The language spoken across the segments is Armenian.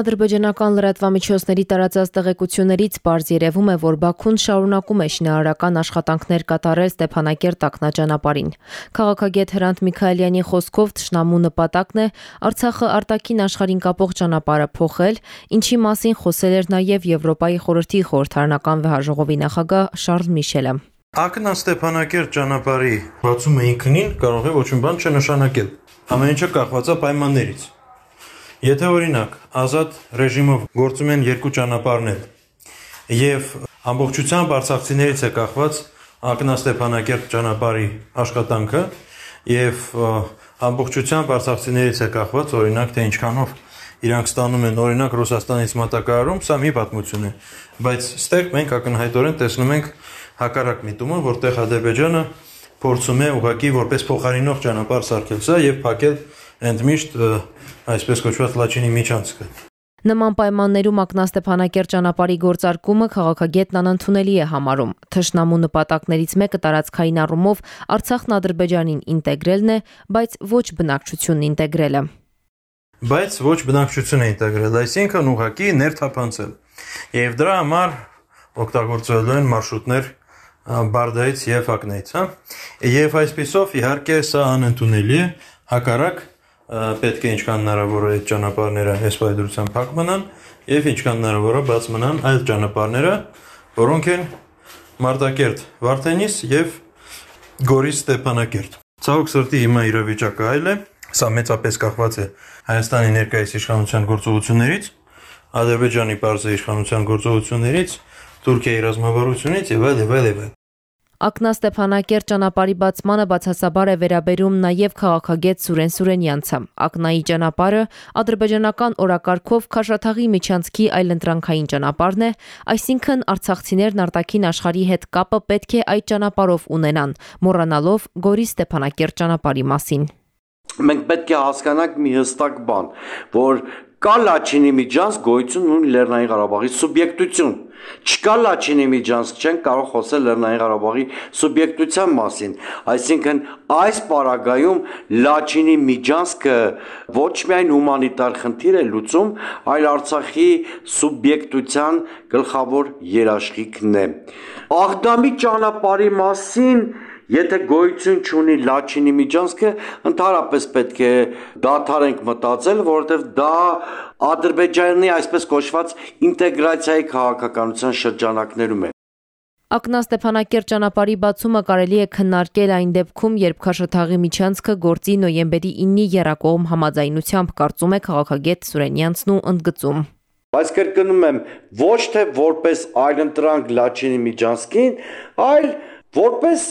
Ադրբեջանական լրատվամիջոցների տարածած տեղեկություններից բարձ երևում է, որ Բաքուն շարունակում է շինարարական աշխատանքներ կատարել Ստեփանակերտ ակնաճանապարհին։ Քաղաքագետ Հրանտ Միքայելյանի խոսքով ճշնամու նպատակն է Արցախը արտաքին աշխարհին կապող ճանապարհը փոխել, ինչի մասին խոսել էր նաև Եվրոպայի խորհրդի խորհրդարանական վեհաժողովի նախագահ Շարլ Միշելը։ Ակնա Ստեփանակերտ ճանապարհի բացումը ինքնին կարող է ոչ մի բան չնշանակել։ Ամեն ինչը կախված է պայմաններից։ Եթե օրինակ ազատ ռեժիմով գործում են երկու ճանապարհներ եւ ամբողջությամբ արցախցիներից է կախված Ակնա Ստեփանակերտ ճանապարհի աշխատանքը եւ ամբողջությամբ արցախցիներից է կախված օրինակ թե ինչքանով իրանք ստանում են օրինակ Ռուսաստանից մատակարարում, սա մի պատմություն է, բայց ստեղ մենք ակնհայտորեն տեսնում ենք հակառակ միտումը, որտեղ Ադրբեջանը փորձում է ուղակի որպես փոխարինող ճանապարհ սարքել սա եւ փակել ընդմիշտ այսպես կոչված Լաչինի միջանցքը։ Նման պայմաններում Ակնաստեփանակերտ ճանապարհի գործարկումը քաղաքագետն անընդունելի է համարում։ Թշնամու նպատակներից մեկը տարածքային առումով Արցախն Ադրբեջանին ինտեգրելն է, բայց ոչ բնակչությունն ինտեգրելը։ Բայց ոչ բնակչությունը ինտեգրել, այսինքն ուղակի ներթափանցել։ Եվ դրա համար օգտագործվելու են մարշրուտներ Բարդայից եւ Ակնայից, հա։ Եվ այսպիսով իհարկե սա անընդունելի է, հակառակ պետք է ինչքան հնարավոր է այդ ճանապարհները այս պայդրությամբ փակ մնան եւ ինչքան հնարավոր է բաց մնան այլ ճանապարհները, որոնք են Մարտակերտ, Վարդենիս եւ Գորիս Ստեփանակերտ։ Ցավոք սրտի հիմա իրավիճակը այլ է, սա մեծապես կախված է Հայաստանի ներկայիս իշխանության գործողություններից, Ադրբեջանի պարզե իշխանության գործողություններից, Թուրքիայի ռազմավարությունից եւ այլ եւ այլ եւ այլ։ Ակնա Ստեփանակերտ ճանապարհի բացմանը բացասաբար է վերաբերում նաև քաղաքագետ Սուրեն Սուրենյանցը։ Ակնայի ճանապարհը ադրբեջանական օրակարգով Քաշաթաղի միջանցքի այլընտրանքային ճանապարհն է, այսինքն արցախցիներն արտաքին աշխարհի հետ կապը պետք է այդ ճանապարհով ունենան, մոռանալով Գորի Ստեփանակերտ ճանապարհի մասին մենք պետք է հասկանանք մի հստակ բան, որ կա Լաչինի միջանցք գոյություն ունի Լեռնային Ղարաբաղի սուբյեկտություն։ Չկա Լաչինի միջանցք, չեն կարող խոսել Լեռնային Ղարաբաղի սուբյեկտության մասին։ Այսինքն այս պարագայում Լաչինի միջանցքը ոչ միայն հումանիտար խնդիր է լուծում, այլ Արցախի սուբյեկտության գլխավոր երաշխիքն է։ Աղդամի ճանապարհի մասին Եթե գոյություն չունի Լաչինի միջանցքը, ընդհանրապես պետք է դադարենք մտածել, որովհետև դա Ադրբեջանի այսպես կոչված ինտեգրացիայի քաղաքականության շրջանակներում է։ Ակնա Ստեփանակերտ ճանապարհի բացումը կարելի է քննարկել այն դեպքում, երբ Քաշաթաղի միջանցքը գործի նոյեմբերի 9-ի երակողմ համաձայնությամբ կարծում է քաղաքագետ Սուրենյանցն ու ընդգծում։ Բայց կրկնում եմ, ոչ թե որպես այլընտրանք Լաչինի միջանցքին, այլ որպես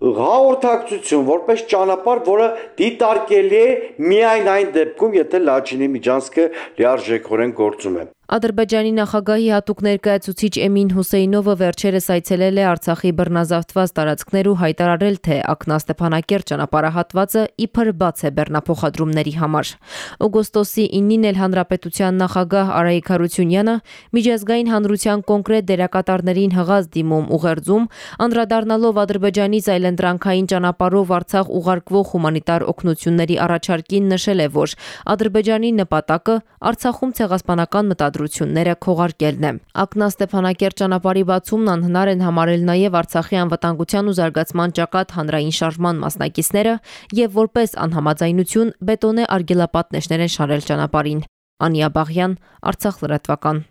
հաղորդակցություն, որպես ճանապարհ, որը դիտարկելի է միայն այն դեպքում, եթե Լաչինի միջանցքը լիարժեքորեն գործում է։ Ադրբեջանի նախագահի հատուկ ներկայացուցիչ Էմին Հուսեյնովը վերջերս այցելել է Արցախի բռնազավթված տարածքներ ու հայտարարել, թե Ակնա Ստեփանակերտ ճանապարհահատվածը իբր բաց է բեռնափոխադրումների համար։ Օգոստոսի 9-ին էլ Հանրապետության նախագահ Արայիկ Հարությունյանը միջազգային հանրության կոնկրետ դերակատարներին հղած դիմում ուղերձում անդրադառնալով Ադրբեջանից այլընտրանքային ճանապարհով Արցախ ուղարկվող հումանիտար օգնությունների առաջարկին նշել է, որ Ադրբեջանի նպատակը Արցախում ցեղասպանական մտադրում արտադրությունները քողարկելն է։ Ակնա Ստեփանակերտ ճանապարհի բացումն անհնար են համարել նաև Արցախի անվտանգության ու զարգացման ճակատ հանրային շարժման մասնակիցները եւ որպես անհամաձայնություն բետոնե արգելապատնեշներ են շարել ճանապարհին։ Անիա Բաղյան, Արցախ լրատվական։